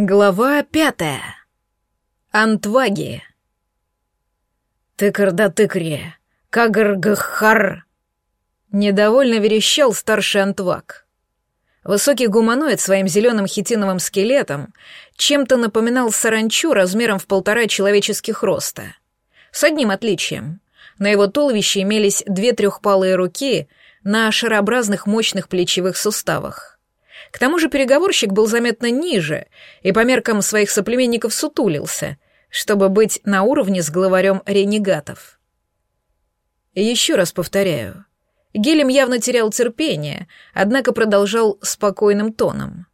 Глава пятая. Антваги. Тыкр да тыкре, кагр-гхар. Недовольно верещал старший антваг. Высокий гуманоид своим зеленым хитиновым скелетом чем-то напоминал саранчу размером в полтора человеческих роста. С одним отличием. На его туловище имелись две трехпалые руки на шарообразных мощных плечевых суставах. К тому же переговорщик был заметно ниже и по меркам своих соплеменников сутулился, чтобы быть на уровне с главарем ренегатов. еще раз повторяю, Гелем явно терял терпение, однако продолжал спокойным тоном.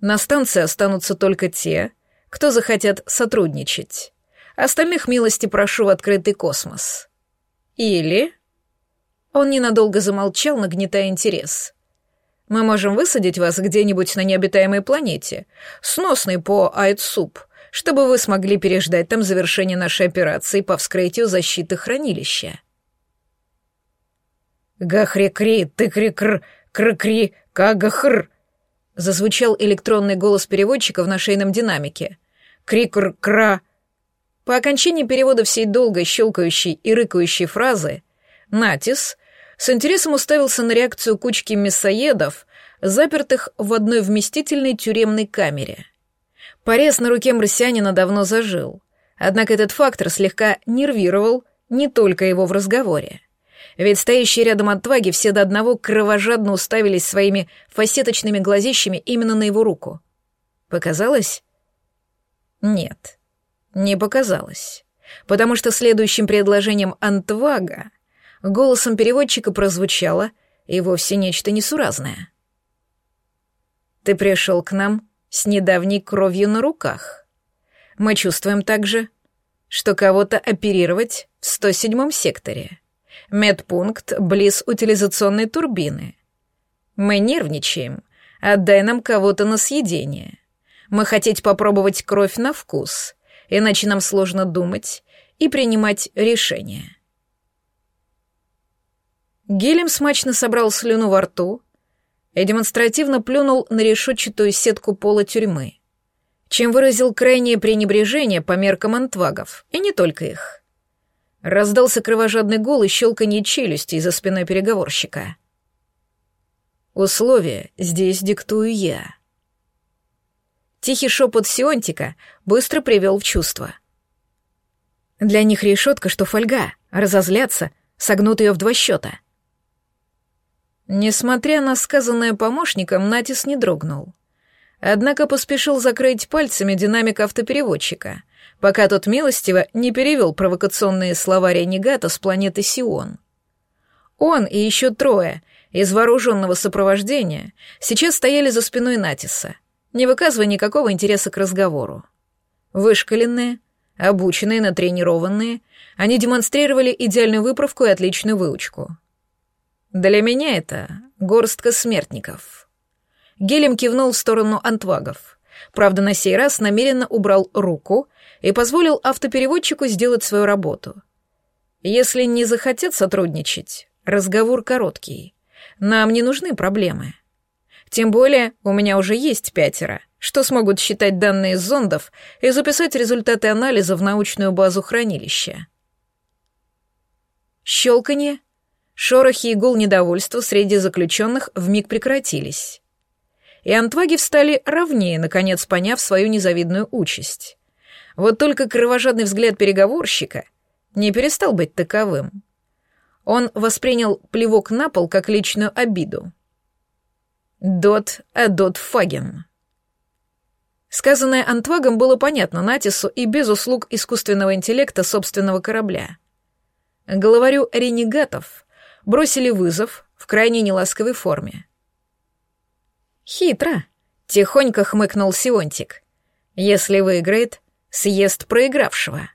На станции останутся только те, кто захотят сотрудничать. Остальных милости прошу в открытый космос. Или... Он ненадолго замолчал, нагнетая интерес. Мы можем высадить вас где-нибудь на необитаемой планете, сносной по Айтсуп, чтобы вы смогли переждать там завершение нашей операции по вскрытию защиты хранилища. «Гахри-кри, ты-кри-кр, кр-кри, кагахр!» Зазвучал электронный голос переводчика в нашейном динамике. «Кри-кр-кра!» По окончании перевода всей долгой щелкающей и рыкающей фразы Натис с интересом уставился на реакцию кучки мясоедов, запертых в одной вместительной тюремной камере. Порез на руке марсианина давно зажил, однако этот фактор слегка нервировал не только его в разговоре. Ведь стоящие рядом отваги все до одного кровожадно уставились своими фасеточными глазищами именно на его руку. Показалось? Нет, не показалось. Потому что следующим предложением Антвага голосом переводчика прозвучало и вовсе нечто несуразное. «Ты пришел к нам с недавней кровью на руках. Мы чувствуем также, что кого-то оперировать в 107-м секторе. Медпункт близ утилизационной турбины. Мы нервничаем. Отдай нам кого-то на съедение. Мы хотеть попробовать кровь на вкус, иначе нам сложно думать и принимать решения. Гелем смачно собрал слюну во рту и демонстративно плюнул на решетчатую сетку пола тюрьмы, чем выразил крайнее пренебрежение по меркам антвагов, и не только их. Раздался кровожадный гул и щелканье челюсти за спиной переговорщика. «Условия здесь диктую я». Тихий шепот Сионтика быстро привел в чувство. Для них решетка, что фольга, разозлятся, согнут ее в два счета — Несмотря на сказанное помощником, Натис не дрогнул. Однако поспешил закрыть пальцами динамик автопереводчика, пока тот милостиво не перевел провокационные слова ренегата с планеты Сион. Он и еще трое из вооруженного сопровождения сейчас стояли за спиной Натиса, не выказывая никакого интереса к разговору. Вышкаленные, обученные, натренированные, они демонстрировали идеальную выправку и отличную выучку — для меня это горстка смертников. Гелем кивнул в сторону антвагов. Правда, на сей раз намеренно убрал руку и позволил автопереводчику сделать свою работу. Если не захотят сотрудничать, разговор короткий. Нам не нужны проблемы. Тем более у меня уже есть пятеро, что смогут считать данные зондов и записать результаты анализа в научную базу хранилища. Щелканье, Шорохи и гул недовольства среди заключенных вмиг прекратились. И антваги встали ровнее, наконец поняв свою незавидную участь. Вот только кровожадный взгляд переговорщика не перестал быть таковым. Он воспринял плевок на пол как личную обиду. «Дот Адот Фаген». Сказанное Антвагом было понятно Натису и без услуг искусственного интеллекта собственного корабля. Главарю ренегатов бросили вызов в крайне неласковой форме. «Хитро», — тихонько хмыкнул Сионтик. «Если выиграет, съест проигравшего.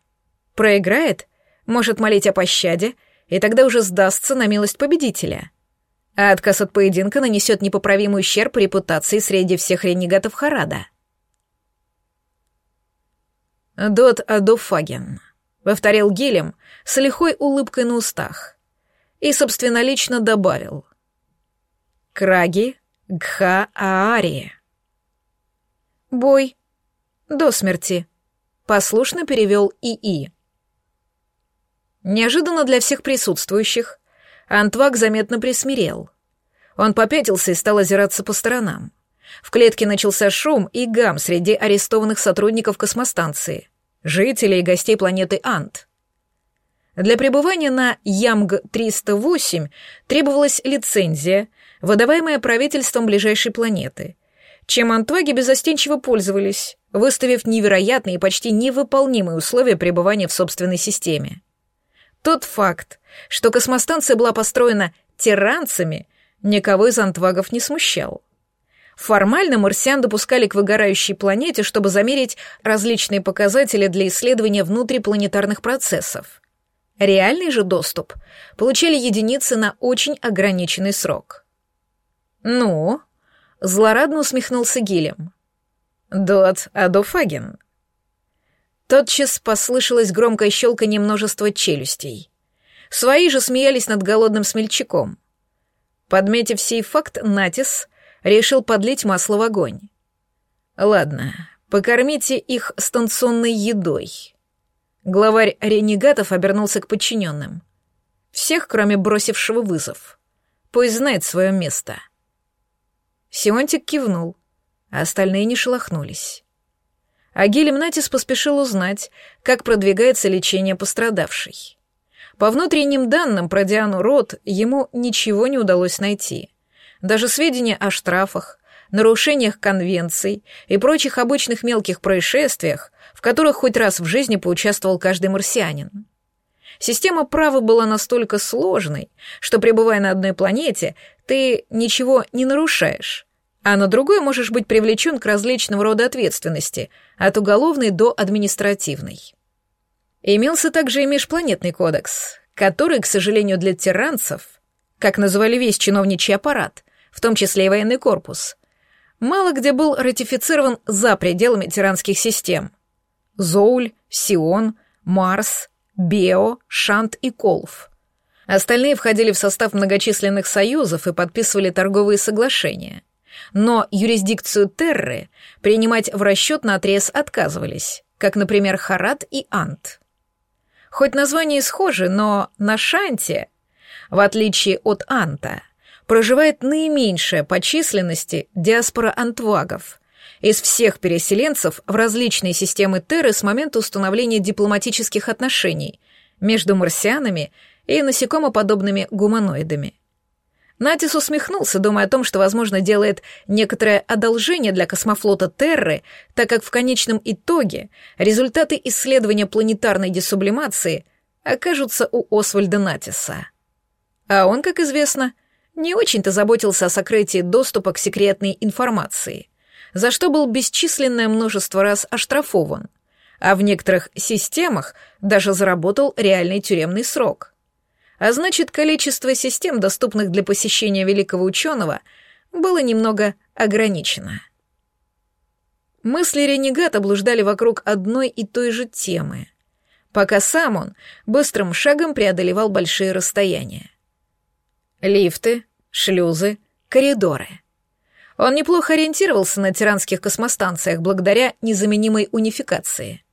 Проиграет, может молить о пощаде, и тогда уже сдастся на милость победителя. А отказ от поединка нанесет непоправимый ущерб репутации среди всех ренегатов Харада». «Дот Адофаген», — повторил Гилем с лихой улыбкой на устах и собственнолично добавил «Краги Гха Аари». «Бой», До смерти. Послушно перевел ИИ. Неожиданно для всех присутствующих Антвак заметно присмирел. Он попятился и стал озираться по сторонам. В клетке начался шум и гам среди арестованных сотрудников космостанции, жителей и гостей планеты Ант. Для пребывания на Ямг-308 требовалась лицензия, выдаваемая правительством ближайшей планеты, чем антваги безостенчиво пользовались, выставив невероятные и почти невыполнимые условия пребывания в собственной системе. Тот факт, что космостанция была построена тиранцами, никого из антвагов не смущал. Формально марсиан допускали к выгорающей планете, чтобы замерить различные показатели для исследования внутрипланетарных процессов. Реальный же доступ получали единицы на очень ограниченный срок. «Ну?» — злорадно усмехнулся Гилем. «Дот Адофаген». Тотчас послышалось громкое щелканье множества челюстей. Свои же смеялись над голодным смельчаком. Подметив сей факт, Натис решил подлить масло в огонь. «Ладно, покормите их станционной едой. Главарь ренегатов обернулся к подчиненным. Всех, кроме бросившего вызов. Пусть знает свое место. Сионтик кивнул, а остальные не шелохнулись. А Гелемнатис поспешил узнать, как продвигается лечение пострадавшей. По внутренним данным про Диану Рот ему ничего не удалось найти. Даже сведения о штрафах, нарушениях конвенций и прочих обычных мелких происшествиях в которых хоть раз в жизни поучаствовал каждый марсианин. Система права была настолько сложной, что, пребывая на одной планете, ты ничего не нарушаешь, а на другой можешь быть привлечен к различным рода ответственности, от уголовной до административной. Имелся также и межпланетный кодекс, который, к сожалению, для тиранцев, как называли весь чиновничий аппарат, в том числе и военный корпус, мало где был ратифицирован за пределами тиранских систем — Зоуль, Сион, Марс, Бео, Шант и Колф. Остальные входили в состав многочисленных союзов и подписывали торговые соглашения. Но юрисдикцию Терры принимать в расчет на отрез отказывались, как, например, Харат и Ант. Хоть названия схожи, но на Шанте, в отличие от Анта, проживает наименьшая по численности диаспора антвагов, из всех переселенцев в различные системы Терры с момента установления дипломатических отношений между марсианами и насекомоподобными гуманоидами. Натис усмехнулся, думая о том, что, возможно, делает некоторое одолжение для космофлота Терры, так как в конечном итоге результаты исследования планетарной десублимации окажутся у Освальда Натиса. А он, как известно, не очень-то заботился о сокрытии доступа к секретной информации за что был бесчисленное множество раз оштрафован, а в некоторых системах даже заработал реальный тюремный срок. А значит, количество систем, доступных для посещения великого ученого, было немного ограничено. Мысли ренегата блуждали вокруг одной и той же темы, пока сам он быстрым шагом преодолевал большие расстояния. Лифты, шлюзы, коридоры — он неплохо ориентировался на тиранских космостанциях благодаря незаменимой унификации.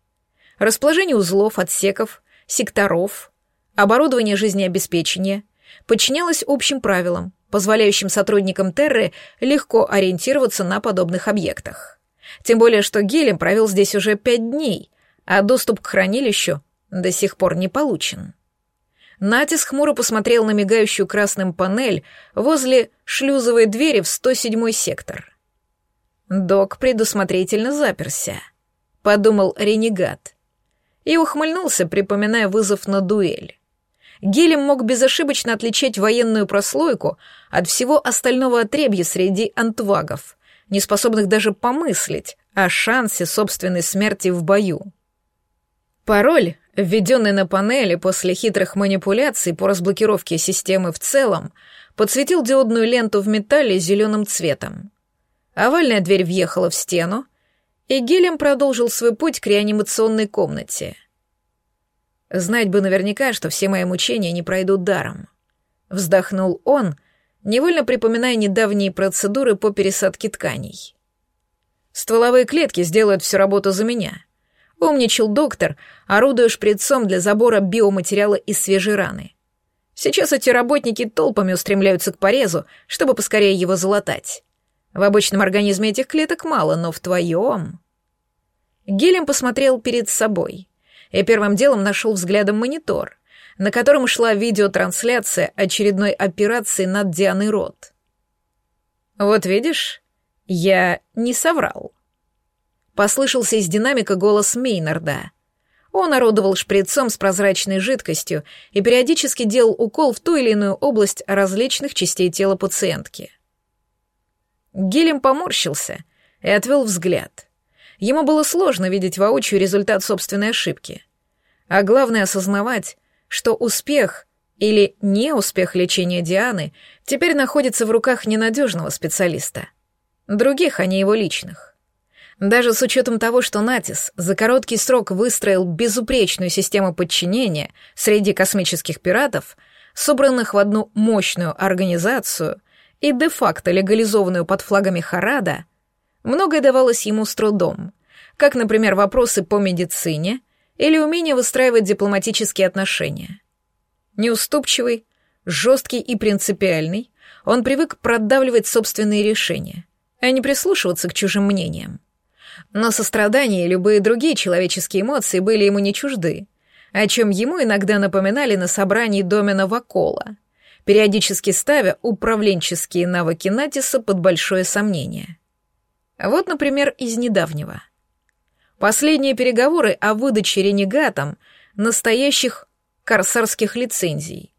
Расположение узлов, отсеков, секторов, оборудование жизнеобеспечения подчинялось общим правилам, позволяющим сотрудникам Терры легко ориентироваться на подобных объектах. Тем более, что Гелем провел здесь уже пять дней, а доступ к хранилищу до сих пор не получен. Натис хмуро посмотрел на мигающую красным панель возле шлюзовой двери в 107-й сектор. Док предусмотрительно заперся, подумал ренегат. И ухмыльнулся, припоминая вызов на дуэль. Гелем мог безошибочно отличать военную прослойку от всего остального отребья среди антвагов, не способных даже помыслить о шансе собственной смерти в бою. Пароль введенный на панели после хитрых манипуляций по разблокировке системы в целом, подсветил диодную ленту в металле зеленым цветом. Овальная дверь въехала в стену, и Гелем продолжил свой путь к реанимационной комнате. Знать бы наверняка, что все мои мучения не пройдут даром. Вздохнул он, невольно припоминая недавние процедуры по пересадке тканей. Стволовые клетки сделают всю работу за меня. Умничал доктор, орудуя шприцом для забора биоматериала из свежей раны. Сейчас эти работники толпами устремляются к порезу, чтобы поскорее его залатать. В обычном организме этих клеток мало, но в твоем... Гелем посмотрел перед собой и первым делом нашел взглядом монитор, на котором шла видеотрансляция очередной операции над Дианой Рот. «Вот видишь, я не соврал». Послышался из динамика голос Мейнарда. Он орудовал шприцом с прозрачной жидкостью и периодически делал укол в ту или иную область различных частей тела пациентки. Гелем поморщился и отвел взгляд. Ему было сложно видеть воочию результат собственной ошибки. А главное осознавать, что успех или неуспех лечения Дианы теперь находится в руках ненадежного специалиста. Других, а не его личных. Даже с учетом того, что Натис за короткий срок выстроил безупречную систему подчинения среди космических пиратов, собранных в одну мощную организацию и де-факто легализованную под флагами Харада, многое давалось ему с трудом, как, например, вопросы по медицине или умение выстраивать дипломатические отношения. Неуступчивый, жесткий и принципиальный, он привык продавливать собственные решения, а не прислушиваться к чужим мнениям. Но сострадание и любые другие человеческие эмоции были ему не чужды, о чем ему иногда напоминали на собрании домена Вакола, периодически ставя управленческие навыки Натиса под большое сомнение. Вот, например, из недавнего — Последние переговоры о выдаче ренегатам настоящих корсарских лицензий,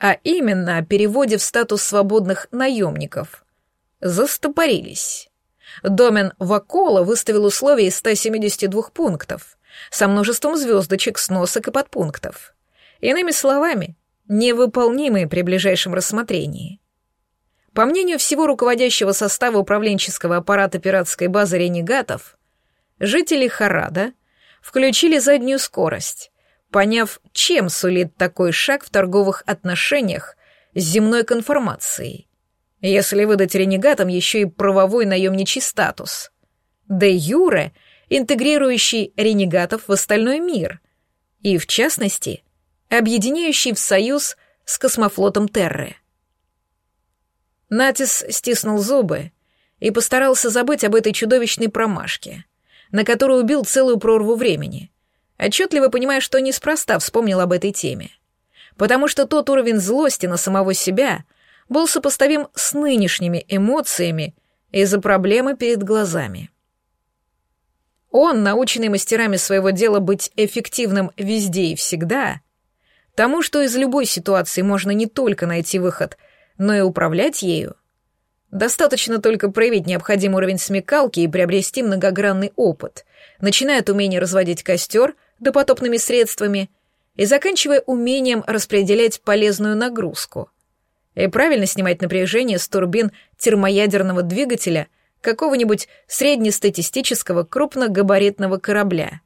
а именно о переводе в статус свободных наемников, застопорились. Домен Вакола выставил условия из 172 пунктов, со множеством звездочек, сносок и подпунктов. Иными словами, невыполнимые при ближайшем рассмотрении. По мнению всего руководящего состава управленческого аппарата пиратской базы ренегатов, жители Харада включили заднюю скорость, поняв, чем сулит такой шаг в торговых отношениях с земной конформацией, если выдать ренегатам еще и правовой наемничий статус. Де юре интегрирующий ренегатов в остальной мир, и, в частности, объединяющий в союз с космофлотом Терры. Натис стиснул зубы и постарался забыть об этой чудовищной промашке — на которую убил целую прорву времени, отчетливо понимая, что неспроста вспомнил об этой теме. Потому что тот уровень злости на самого себя был сопоставим с нынешними эмоциями из-за проблемы перед глазами. Он, наученный мастерами своего дела быть эффективным везде и всегда, тому, что из любой ситуации можно не только найти выход, но и управлять ею, Достаточно только проявить необходимый уровень смекалки и приобрести многогранный опыт, начиная от умения разводить костер допотопными средствами и заканчивая умением распределять полезную нагрузку и правильно снимать напряжение с турбин термоядерного двигателя какого-нибудь среднестатистического крупногабаритного корабля,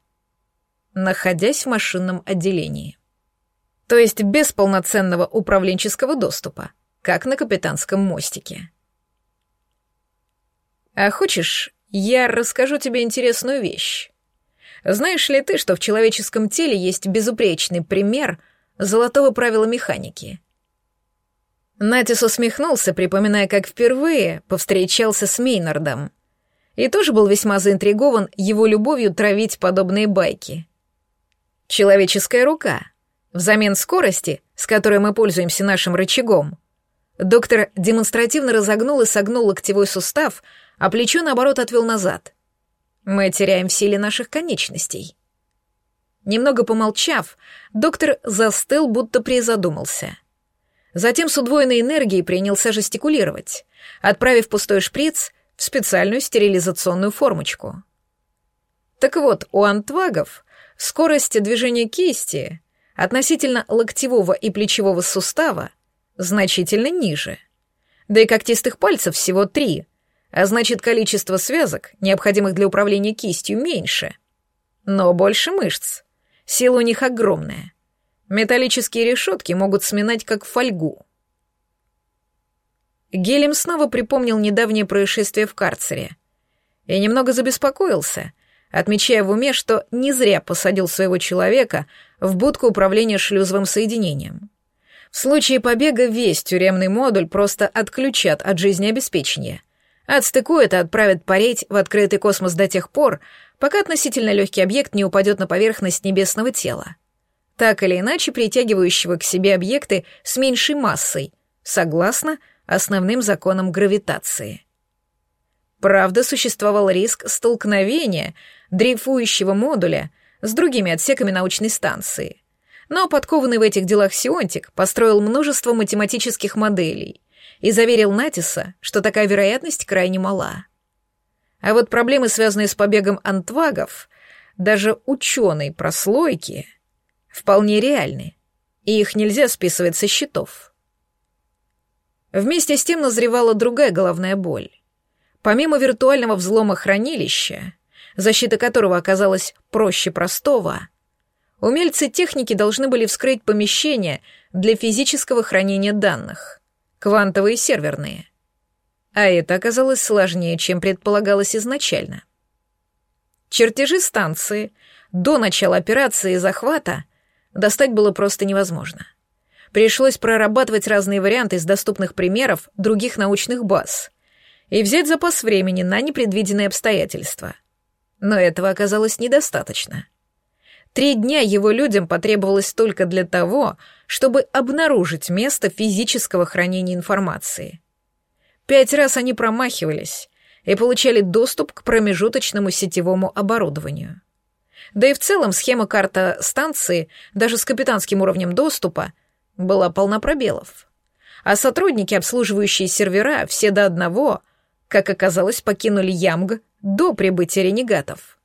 находясь в машинном отделении. То есть без полноценного управленческого доступа, как на капитанском мостике. А хочешь, я расскажу тебе интересную вещь? Знаешь ли ты, что в человеческом теле есть безупречный пример золотого правила механики? Натис усмехнулся, припоминая, как впервые повстречался с Мейнардом. И тоже был весьма заинтригован его любовью травить подобные байки. Человеческая рука. Взамен скорости, с которой мы пользуемся нашим рычагом. Доктор демонстративно разогнул и согнул локтевой сустав, а плечо, наоборот, отвел назад. Мы теряем в силе наших конечностей. Немного помолчав, доктор застыл, будто призадумался. Затем с удвоенной энергией принялся жестикулировать, отправив пустой шприц в специальную стерилизационную формочку. Так вот, у антвагов скорость движения кисти относительно локтевого и плечевого сустава значительно ниже. Да и когтистых пальцев всего три — а значит, количество связок, необходимых для управления кистью, меньше. Но больше мышц. Сила у них огромная. Металлические решетки могут сминать как фольгу. Гелем снова припомнил недавнее происшествие в карцере. и немного забеспокоился, отмечая в уме, что не зря посадил своего человека в будку управления шлюзовым соединением. В случае побега весь тюремный модуль просто отключат от жизнеобеспечения. Отстыкуют и отправят пареть в открытый космос до тех пор, пока относительно легкий объект не упадет на поверхность небесного тела. Так или иначе притягивающего к себе объекты с меньшей массой, согласно основным законам гравитации. Правда, существовал риск столкновения дрейфующего модуля с другими отсеками научной станции. Но подкованный в этих делах Сионтик построил множество математических моделей и заверил Натиса, что такая вероятность крайне мала. А вот проблемы, связанные с побегом антвагов, даже ученой прослойки, вполне реальны, и их нельзя списывать со счетов. Вместе с тем назревала другая головная боль. Помимо виртуального взлома хранилища, защита которого оказалась проще простого, умельцы техники должны были вскрыть помещения для физического хранения данных, квантовые и серверные. А это оказалось сложнее, чем предполагалось изначально. Чертежи станции до начала операции захвата достать было просто невозможно. Пришлось прорабатывать разные варианты из доступных примеров других научных баз и взять запас времени на непредвиденные обстоятельства. Но этого оказалось недостаточно. Три дня его людям потребовалось только для того, чтобы обнаружить место физического хранения информации. Пять раз они промахивались и получали доступ к промежуточному сетевому оборудованию. Да и в целом схема карта станции, даже с капитанским уровнем доступа, была полна пробелов. А сотрудники, обслуживающие сервера, все до одного как оказалось, покинули Ямг до прибытия ренегатов.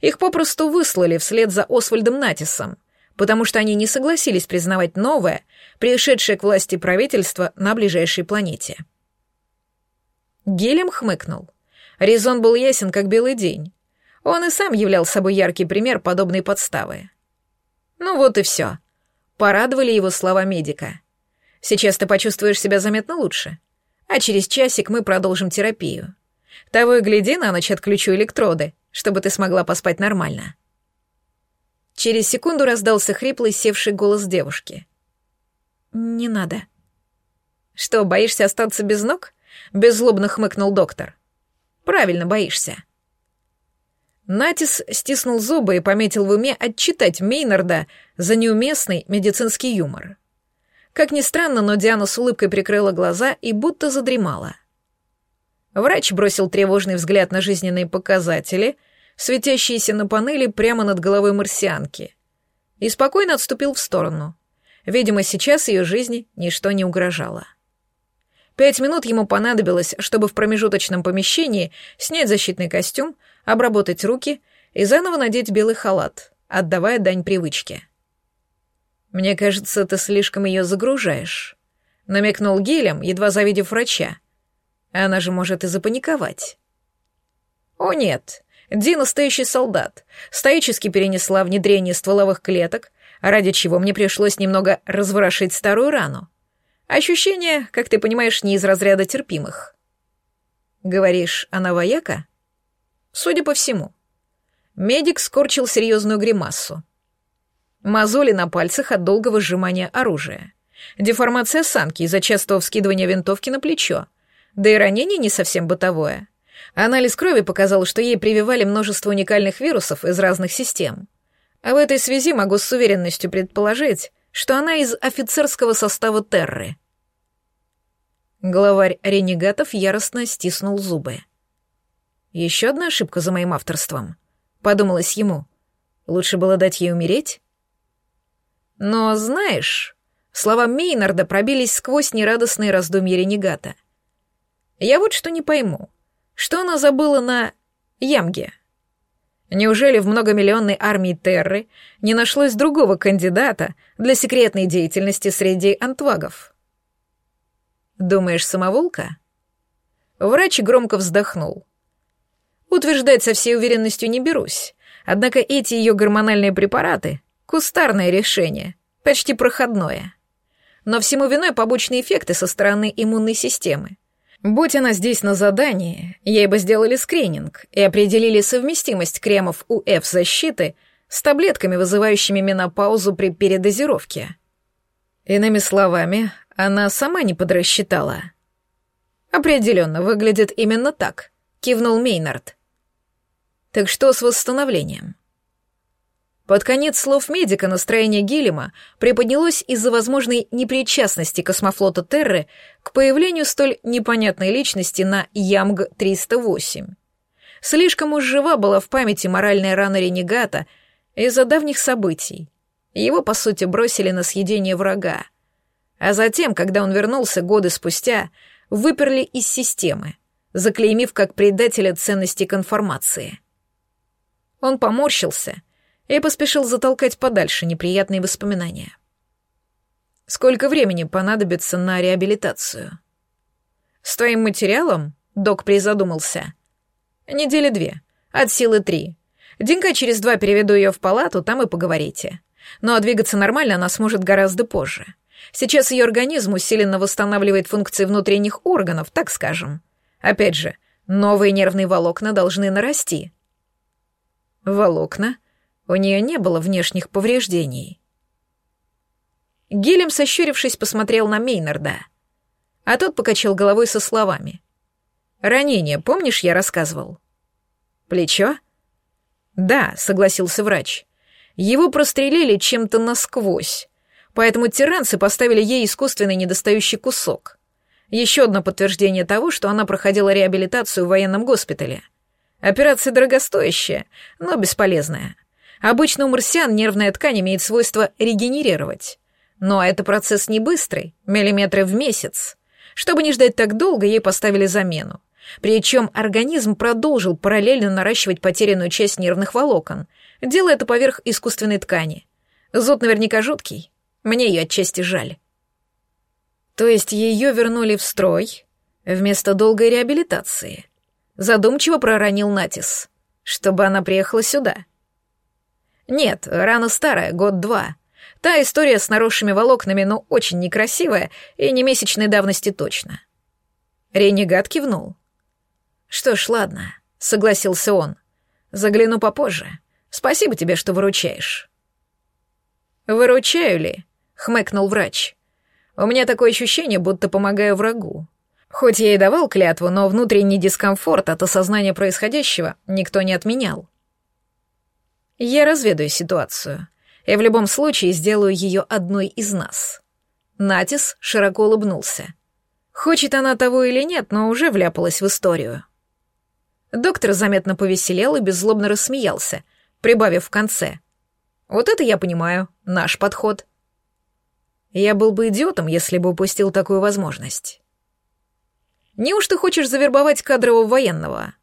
Их попросту выслали вслед за Освальдом Натисом, потому что они не согласились признавать новое, пришедшее к власти правительство на ближайшей планете. Гелем хмыкнул. Резон был ясен, как белый день. Он и сам являл собой яркий пример подобной подставы. Ну вот и все. Порадовали его слова медика. Сейчас ты почувствуешь себя заметно лучше а через часик мы продолжим терапию. Того и гляди, на ночь отключу электроды, чтобы ты смогла поспать нормально». Через секунду раздался хриплый, севший голос девушки. «Не надо». «Что, боишься остаться без ног?» — беззлобно хмыкнул доктор. «Правильно боишься». Натис стиснул зубы и пометил в уме отчитать Мейнарда за неуместный медицинский юмор. Как ни странно, но Диана с улыбкой прикрыла глаза и будто задремала. Врач бросил тревожный взгляд на жизненные показатели, светящиеся на панели прямо над головой марсианки, и спокойно отступил в сторону. Видимо, сейчас ее жизни ничто не угрожало. Пять минут ему понадобилось, чтобы в промежуточном помещении снять защитный костюм, обработать руки и заново надеть белый халат, отдавая дань привычке. «Мне кажется, ты слишком ее загружаешь», — намекнул Гелем, едва завидев врача. «Она же может и запаниковать». «О нет, Ди настоящий солдат. Стоически перенесла внедрение стволовых клеток, ради чего мне пришлось немного разворошить старую рану. Ощущения, как ты понимаешь, не из разряда терпимых». «Говоришь, она вояка?» «Судя по всему». Медик скорчил серьезную гримасу. Мозоли на пальцах от долгого сжимания оружия. Деформация санки из-за частого вскидывания винтовки на плечо. Да и ранение не совсем бытовое. Анализ крови показал, что ей прививали множество уникальных вирусов из разных систем. А в этой связи могу с уверенностью предположить, что она из офицерского состава Терры. Главарь ренегатов яростно стиснул зубы. «Еще одна ошибка за моим авторством», — подумалось ему. «Лучше было дать ей умереть?» Но, знаешь, слова Мейнарда пробились сквозь нерадостные раздумья ренегата. Я вот что не пойму. Что она забыла на Ямге? Неужели в многомиллионной армии Терры не нашлось другого кандидата для секретной деятельности среди антвагов? Думаешь, самоволка? Врач громко вздохнул. Утверждать со всей уверенностью не берусь, однако эти ее гормональные препараты Кустарное решение, почти проходное. Но всему виной побочные эффекты со стороны иммунной системы. Будь она здесь на задании, ей бы сделали скрининг и определили совместимость кремов УФ-защиты с таблетками, вызывающими менопаузу при передозировке. Иными словами, она сама не подрасчитала. «Определенно, выглядит именно так», — кивнул Мейнард. «Так что с восстановлением?» Под конец слов медика настроение Гиллима приподнялось из-за возможной непричастности космофлота Терры к появлению столь непонятной личности на Ямг-308. Слишком уж жива была в памяти моральная рана ренегата из-за давних событий. Его, по сути, бросили на съедение врага. А затем, когда он вернулся годы спустя, выперли из системы, заклеймив как предателя ценности конформации. Он поморщился — и поспешил затолкать подальше неприятные воспоминания. Сколько времени понадобится на реабилитацию? С твоим материалом? Док призадумался. Недели две, от силы три. Денька через два переведу ее в палату, там и поговорите. Но ну, а двигаться нормально она сможет гораздо позже. Сейчас ее организм усиленно восстанавливает функции внутренних органов, так скажем. Опять же, новые нервные волокна должны нарасти. Волокна? У нее не было внешних повреждений. Гилем, сощурившись, посмотрел на Мейнарда, а тот покачал головой со словами. «Ранение, помнишь, я рассказывал?» «Плечо?» «Да», — согласился врач. «Его прострелили чем-то насквозь, поэтому тиранцы поставили ей искусственный недостающий кусок. Еще одно подтверждение того, что она проходила реабилитацию в военном госпитале. Операция дорогостоящая, но бесполезная. Обычно у марсиан нервная ткань имеет свойство регенерировать. Но это процесс не быстрый, миллиметры в месяц. Чтобы не ждать так долго, ей поставили замену. Причем организм продолжил параллельно наращивать потерянную часть нервных волокон, делая это поверх искусственной ткани. Зуд наверняка жуткий. Мне ее отчасти жаль. То есть ее вернули в строй вместо долгой реабилитации. Задумчиво проронил Натис, чтобы она приехала сюда. Нет, рана старая, год-два. Та история с наросшими волокнами, но очень некрасивая и не месячной давности точно. Ренегат кивнул. Что ж, ладно, согласился он. Загляну попозже. Спасибо тебе, что выручаешь. Выручаю ли? хмыкнул врач. У меня такое ощущение, будто помогаю врагу. Хоть я и давал клятву, но внутренний дискомфорт от осознания происходящего никто не отменял. Я разведаю ситуацию. И в любом случае сделаю ее одной из нас. Натис широко улыбнулся. Хочет она того или нет, но уже вляпалась в историю. Доктор заметно повеселел и беззлобно рассмеялся, прибавив в конце. Вот это я понимаю, наш подход. Я был бы идиотом, если бы упустил такую возможность. Неужто хочешь завербовать кадрового военного?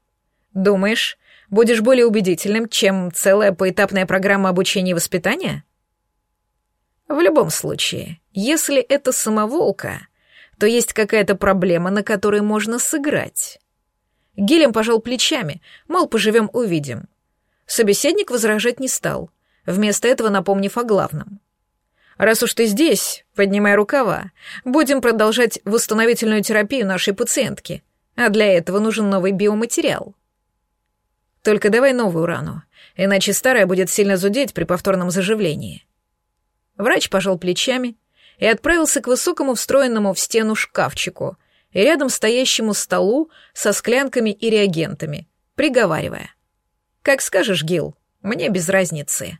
Думаешь, будешь более убедительным, чем целая поэтапная программа обучения и воспитания? В любом случае, если это самоволка, то есть какая-то проблема, на которой можно сыграть. Гелем пожал плечами, мол, поживем увидим. Собеседник возражать не стал, вместо этого напомнив о главном. «Раз уж ты здесь, поднимай рукава, будем продолжать восстановительную терапию нашей пациентки, а для этого нужен новый биоматериал». Только давай новую рану, иначе старая будет сильно зудеть при повторном заживлении. Врач пожал плечами и отправился к высокому встроенному в стену шкафчику и рядом стоящему столу со склянками и реагентами, приговаривая. «Как скажешь, Гил, мне без разницы».